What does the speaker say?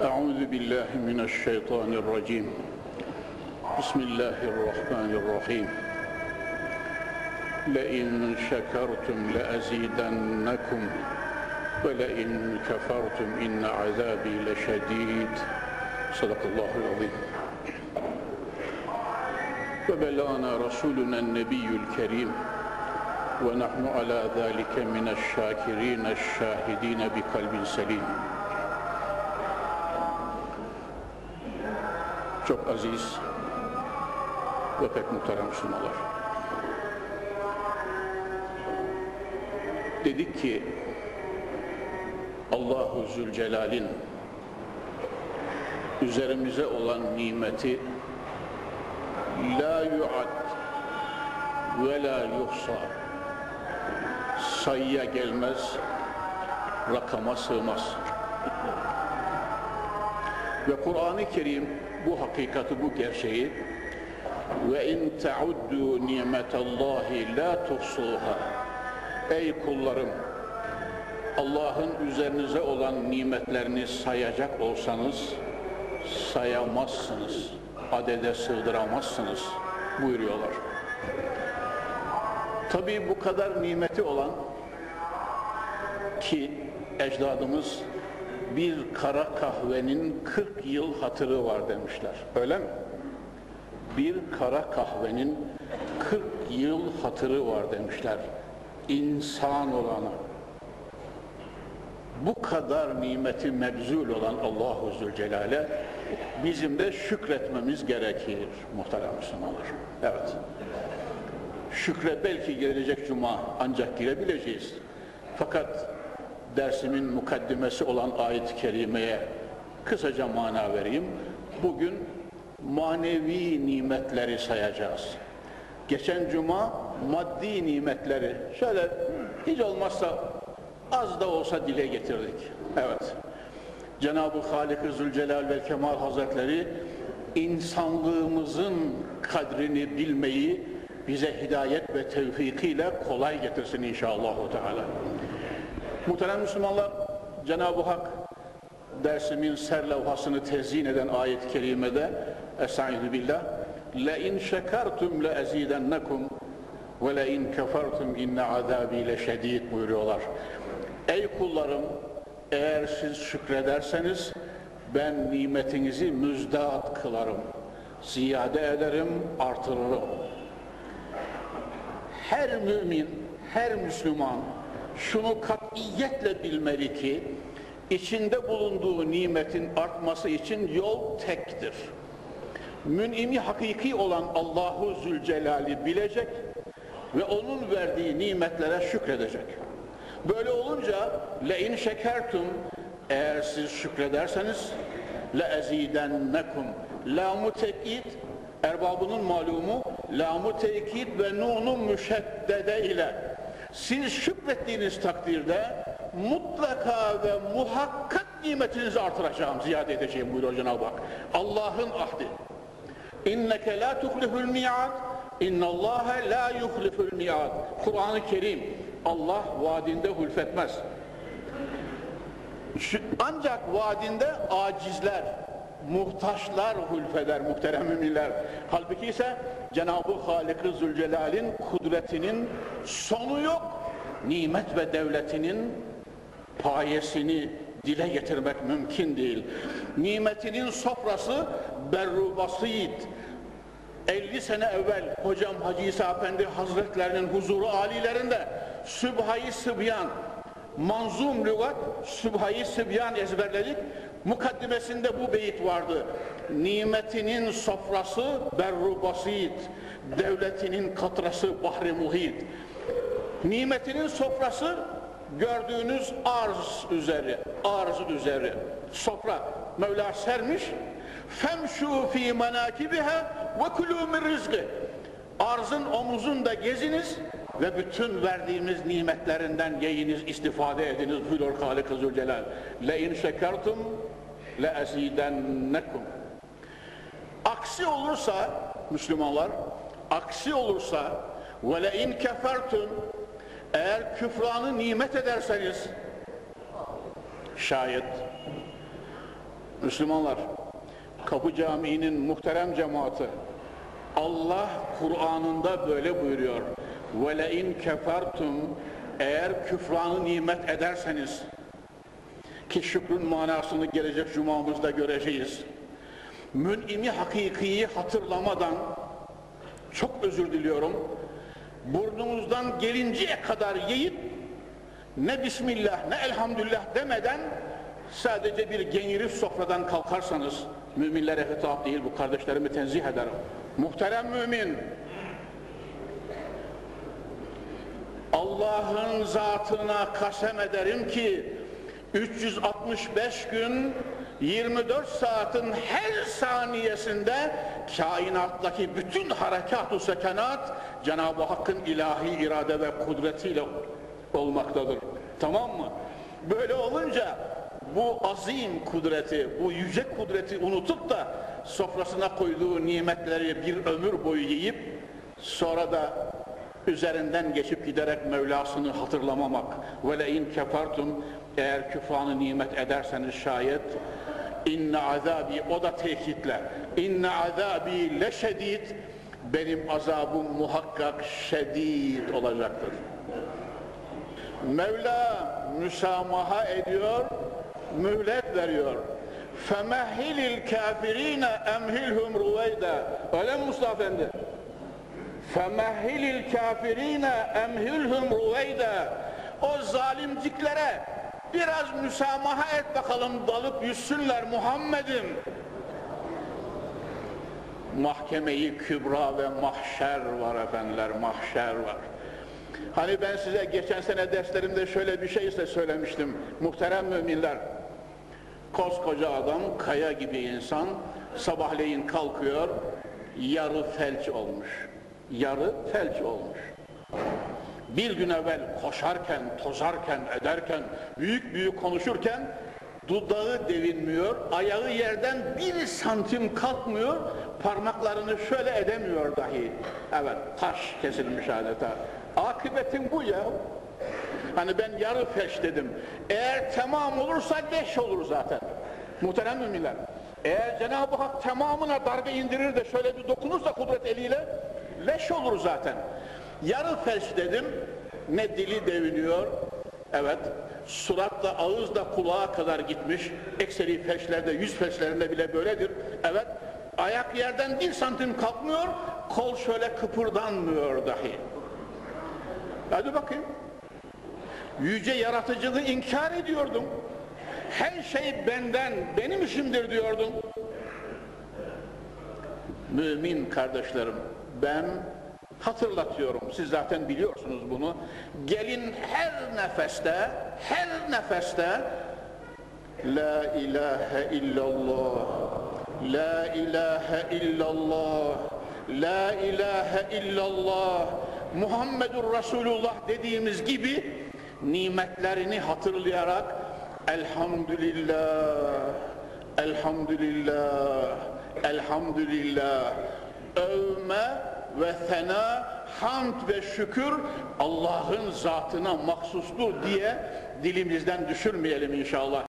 أعوذ بالله من الشيطان الرجيم. بسم الله الرحمن الرحيم. لئن شكرتم لأزيدنكم ولئن كفرتم إن عذابي لشديد. صدق الله العظيم. وبلغنا رسولنا النبي الكريم ونحن على ذلك من الشاكرين الشاهدين بقلب سليم. Çok aziz ve pek muhterem Müslümanlar. Dedik ki Allahu Zülcelal'in üzerimize olan nimeti la yu'ad ve la yuhsa sayıya gelmez, rakama sığmaz. Ve Kur'an-ı Kerim bu hakikati, bu gerçeği ve in ta'uddu nimetallahi la tuhsuha Ey kullarım Allah'ın üzerinize olan nimetlerini sayacak olsanız sayamazsınız. Adede sığdıramazsınız buyuruyorlar. Tabii bu kadar nimeti olan ki ecdadımız bir kara kahvenin 40 yıl hatırı var demişler. Öyle mi? Bir kara kahvenin 40 yıl hatırı var demişler. İnsan olana. Bu kadar nimeti mebzul olan Allahu Zülcelal'e bizim de şükretmemiz gerekir muhterem Müslümanlar. Evet. Şükre belki gelecek cuma ancak girebileceğiz. Fakat dersimin mukaddimesi olan ayet-i kerimeye kısaca mana vereyim. Bugün manevi nimetleri sayacağız. Geçen cuma maddi nimetleri şöyle hiç olmazsa az da olsa dile getirdik. Evet. Cenab-ı Halik-i Zülcelal ve Kemal Hazretleri insanlığımızın kadrini bilmeyi bize hidayet ve tevfikiyle kolay getirsin inşallah. Teala. Muhterem Müslümanlar, Cenab-ı Hak dersimin serlevhasını tezyin eden ayet-i kerimede Estaizu billah لَاِنْ شَكَرْتُمْ لَاَزِيدَنَّكُمْ وَلَاِنْ كَفَرْتُمْ اِنَّ عَذَابِي لَشَد۪يدٍ buyuruyorlar. Ey kullarım, eğer siz şükrederseniz ben nimetinizi müzdat kılarım, ziyade ederim, artırırım. Her mümin, her Müslüman şunu katiyetle bilmeli ki içinde bulunduğu nimetin artması için yol tektir. Mün'imi hakiki olan Allahu Zülcelal'i bilecek ve onun verdiği nimetlere şükredecek. Böyle olunca le şekertum eğer siz şükrederseniz le ezidennekum lamu erbabının malumu lamu tekit ve nunu müşeddede ile siz şükrettiğiniz takdirde mutlaka ve muhakkak nimetinizi artıracağım, ziyade edeceğim buyuruyor Cenab-ı Hak. Allah'ın ahdi. İnneke la tuhliful mi'ad, innallâhe la yuhliful mi'ad. Kur'an-ı Kerim, Allah vaadinde hulfetmez. Ancak vaadinde acizler, muhtaçlar hulfeder muhterem müminler. Halbuki ise Cenab-ı Halik-i Zülcelal'in kudretinin sonu yok. Nimet ve devletinin payesini dile getirmek mümkün değil. Nimetinin sofrası berru basit. 50 sene evvel hocam Hacı İsa Efendi Hazretlerinin huzuru alilerinde Sübhayı Sıbyan manzum lügat Sübhayı Sıbyan ezberledik. Mukaddimesinde bu beyit vardı. Nimetinin sofrası berru basit. Devletinin katrası bahri muhit. Nimetinin sofrası gördüğünüz arz üzeri, arz üzeri, sofra Mevla sermiş. Femşu fi menakibiha ve kulû min rizqi. Arzın omuzunda geziniz ve bütün verdiğimiz nimetlerinden yiyiniz, istifade ediniz. Buyuruyor Halik-i Zülcelal. Şekertum le ezidennekum. Aksi olursa Müslümanlar, aksi olursa in kefertum eğer küfranı nimet ederseniz şayet Müslümanlar, Kapı Camii'nin muhterem cemaati, Allah Kur'an'ında böyle buyuruyor ve le'in kefertum eğer küfranı nimet ederseniz ki şükrün manasını gelecek cumamızda göreceğiz. Mün'imi hakikiyi hatırlamadan çok özür diliyorum. Burnumuzdan gelinceye kadar yiyip ne bismillah ne elhamdülillah demeden sadece bir genirif sofradan kalkarsanız müminlere hitap değil bu kardeşlerimi tenzih ederim. Muhterem mümin Allah'ın zatına kasem ederim ki 365 gün 24 saatin her saniyesinde kainattaki bütün harekat-ı sekenat Cenab-ı Hakk'ın ilahi irade ve kudretiyle olmaktadır. Tamam mı? Böyle olunca bu azim kudreti, bu yüce kudreti unutup da sofrasına koyduğu nimetleri bir ömür boyu yiyip sonra da üzerinden geçip giderek Mevlasını hatırlamamak. ve le in kefertum eğer küfranı nimet ederseniz şayet inne azabi o da tehditle inne azabi leşedid benim azabım muhakkak şedid olacaktır. Mevla müsamaha ediyor mühlet veriyor. femehhilil kafirine emhilhum ruveyde öyle mi Mustafa Efendi? فَمَهِّلِ الْكَافِر۪ينَ اَمْهِلْهُمْ رُوَيْدًا O zalimciklere biraz müsamaha et bakalım dalıp yüzsünler Muhammed'im. Mahkemeyi kübra ve mahşer var efendiler, mahşer var. Hani ben size geçen sene derslerimde şöyle bir şey ise söylemiştim. Muhterem müminler, koskoca adam, kaya gibi insan, sabahleyin kalkıyor, yarı felç olmuş yarı felç olmuş. Bir gün evvel koşarken, tozarken, ederken, büyük büyük konuşurken dudağı devinmiyor, ayağı yerden bir santim kalkmıyor, parmaklarını şöyle edemiyor dahi. Evet, taş kesilmiş adeta. Akıbetin bu ya. Hani ben yarı feş dedim. Eğer tamam olursa leş olur zaten. Muhterem müminler. Eğer Cenab-ı Hak tamamına darbe indirir de şöyle bir dokunursa kudret eliyle leş olur zaten. Yarı felç dedim, ne dili deviniyor, evet, suratla ağızla kulağa kadar gitmiş, ekseri felçlerde, yüz felçlerinde bile böyledir, evet, ayak yerden bir santim kalkmıyor, kol şöyle kıpırdanmıyor dahi. Hadi bakayım, yüce yaratıcılığı inkar ediyordum, her şey benden, benim işimdir diyordum. Mümin kardeşlerim, ben hatırlatıyorum. Siz zaten biliyorsunuz bunu. Gelin her nefeste, her nefeste La ilahe illallah La ilahe illallah La ilahe illallah Muhammedur Resulullah dediğimiz gibi nimetlerini hatırlayarak Elhamdülillah Elhamdülillah Elhamdülillah övme ve sena, hamd ve şükür Allah'ın zatına mahsustur diye dilimizden düşürmeyelim inşallah.